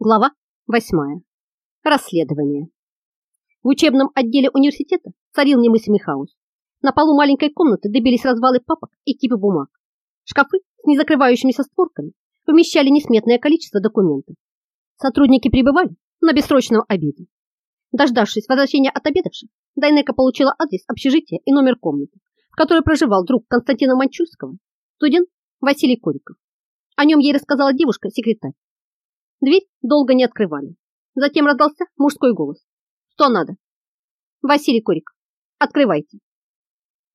Глава 8. Расследование. В учебном отделе университета царил немыслимый хаос. На полу маленькой комнаты добились развалы папок и кипы бумаг. Шкафы с незакрывающимися створками вмещали несметное количество документов. Сотрудники прибывали на бессрочном обеде. Дождавшись возвращения от обедавших, Дайнека получила адрес общежития и номер комнаты, в которой проживал друг Константина Манчурского, студент Василий Кориков. О нем ей рассказала девушка-секретарь. Дверь долго не открывали. Затем раздался мужской голос. Что надо? Василий Корик, открывайте.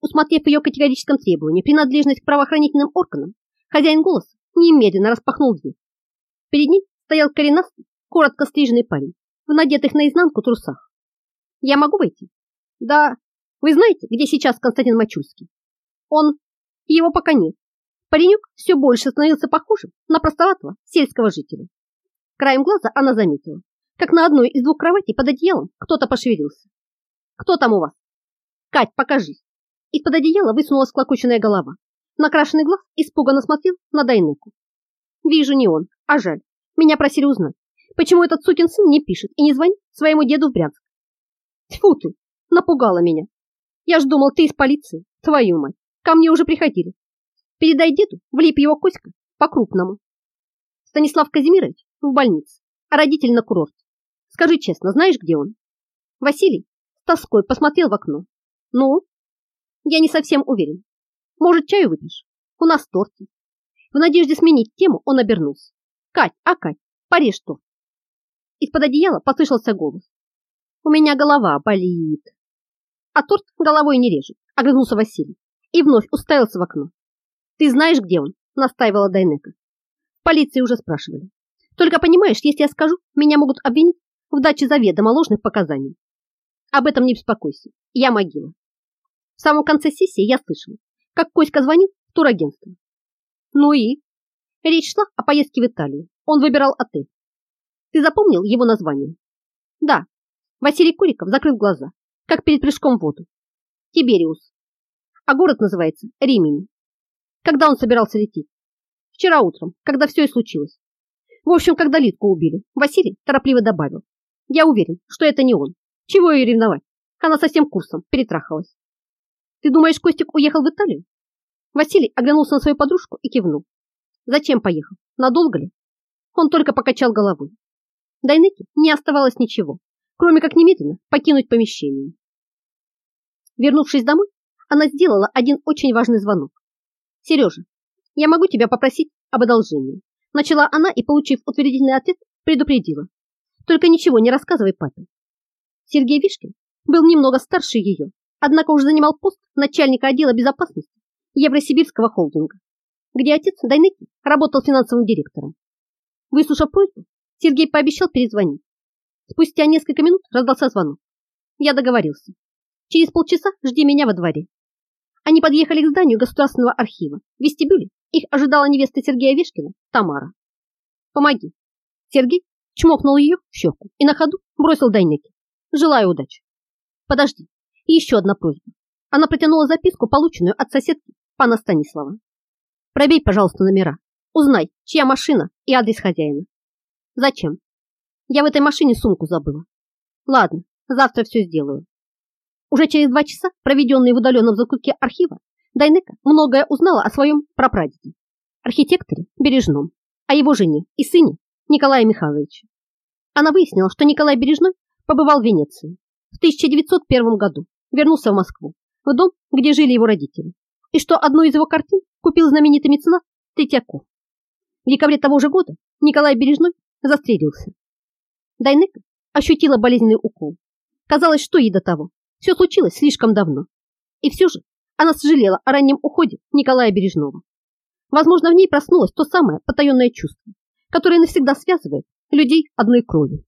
Усмотрев ее категорическом требовании принадлежность к правоохранительным органам, хозяин голоса немедленно распахнул дверь. Перед ним стоял коренастый, коротко стриженный парень в надетых наизнанку трусах. «Я могу войти?» «Да. Вы знаете, где сейчас Константин Мачульский?» «Он... Его пока нет. Паренек все больше становился похожим на простоватого сельского жителя. Краем глаза она заметила, как на одной из двух кроватей под одеялом кто-то пошевелился. «Кто там у вас?» «Кать, покажись!» Из-под одеяла высунулась клокоченная голова. Накрашенный глаз испуганно смотрел на Дайнеку. «Вижу не он, а жаль. Меня просили узнать, почему этот сукин сын не пишет и не звонит своему деду в Брянск. Тьфу ты, напугала меня. Я ж думал, ты из полиции. Твою мать, ко мне уже приходили. Передай деду, влип его Коська, по-крупному. Станислав Казимирович в больнице, а родитель на курорте. Скажи честно, знаешь, где он? Василий с тоской посмотрел в окно. Ну? Я не совсем уверен. Может, чаю выпьешь? У нас торт. В надежде сменить тему он обернулся. Кать, а Кать, порежь торт. Из-под одеяла послышался голос. У меня голова болит. А торт головой не режет, огрызнулся Василий и вновь уставился в окно. Ты знаешь, где он? Настаивала Дайнека. Полиции уже спрашивали. Только понимаешь, если я скажу, меня могут обвинить в даче заведомо ложных показаний. Об этом не беспокойся. Я могила. В самом конце сессии я слышал, как Коська звонил в турагентство. Ну и? Речь шла о поездке в Италию. Он выбирал отель. Ты запомнил его название? Да. Василий Куриков закрыл глаза, как перед прыжком в воду. Тибериус. А город называется Римини. Когда он собирался лететь? Вчера утром, когда все и случилось. В общем, когда Литку убили, Василий торопливо добавил. Я уверен, что это не он. Чего ее ревновать? Она совсем курсом перетрахалась. Ты думаешь, Костик уехал в Италию? Василий оглянулся на свою подружку и кивнул. Зачем поехал? Надолго ли? Он только покачал головой. Дайнеке не оставалось ничего, кроме как немедленно покинуть помещение. Вернувшись домой, она сделала один очень важный звонок. «Сережа, я могу тебя попросить об одолжении?» Начала она и, получив утвердительный ответ, предупредила. Только ничего не рассказывай папе. Сергей Вишкин был немного старше ее, однако уже занимал пост начальника отдела безопасности Евросибирского холдинга, где отец Дайнеки работал финансовым директором. Выслушав просьбу, Сергей пообещал перезвонить. Спустя несколько минут раздался звонок. Я договорился. Через полчаса жди меня во дворе. Они подъехали к зданию Государственного архива. Вестибюле их ожидала невеста Сергея Вешкина, Тамара. «Помоги». Сергей чмокнул ее в щеку и на ходу бросил Дайнеке. «Желаю удачи». «Подожди, и еще одна просьба». Она протянула записку, полученную от соседки пана Станислава. «Пробей, пожалуйста, номера. Узнай, чья машина и адрес хозяина». «Зачем?» «Я в этой машине сумку забыла». «Ладно, завтра все сделаю». Уже через два часа, проведенные в удаленном закутке архива, Дайнека многое узнала о своем прапрадеде, архитекторе Бережном, о его жене и сыне Николае Михайловиче. Она выяснила, что Николай Бережной побывал в Венеции. В 1901 году вернулся в Москву, в дом, где жили его родители, и что одну из его картин купил знаменитый меценат Третьяков. В декабре того же года Николай Бережной застрелился. Дайнека ощутила болезненный укол. Казалось, что ей до того, все случилось слишком давно. И все же она сожалела о раннем уходе Николая Бережного. Возможно, в ней проснулось то самое потаенное чувство, которое навсегда связывает людей одной кровью.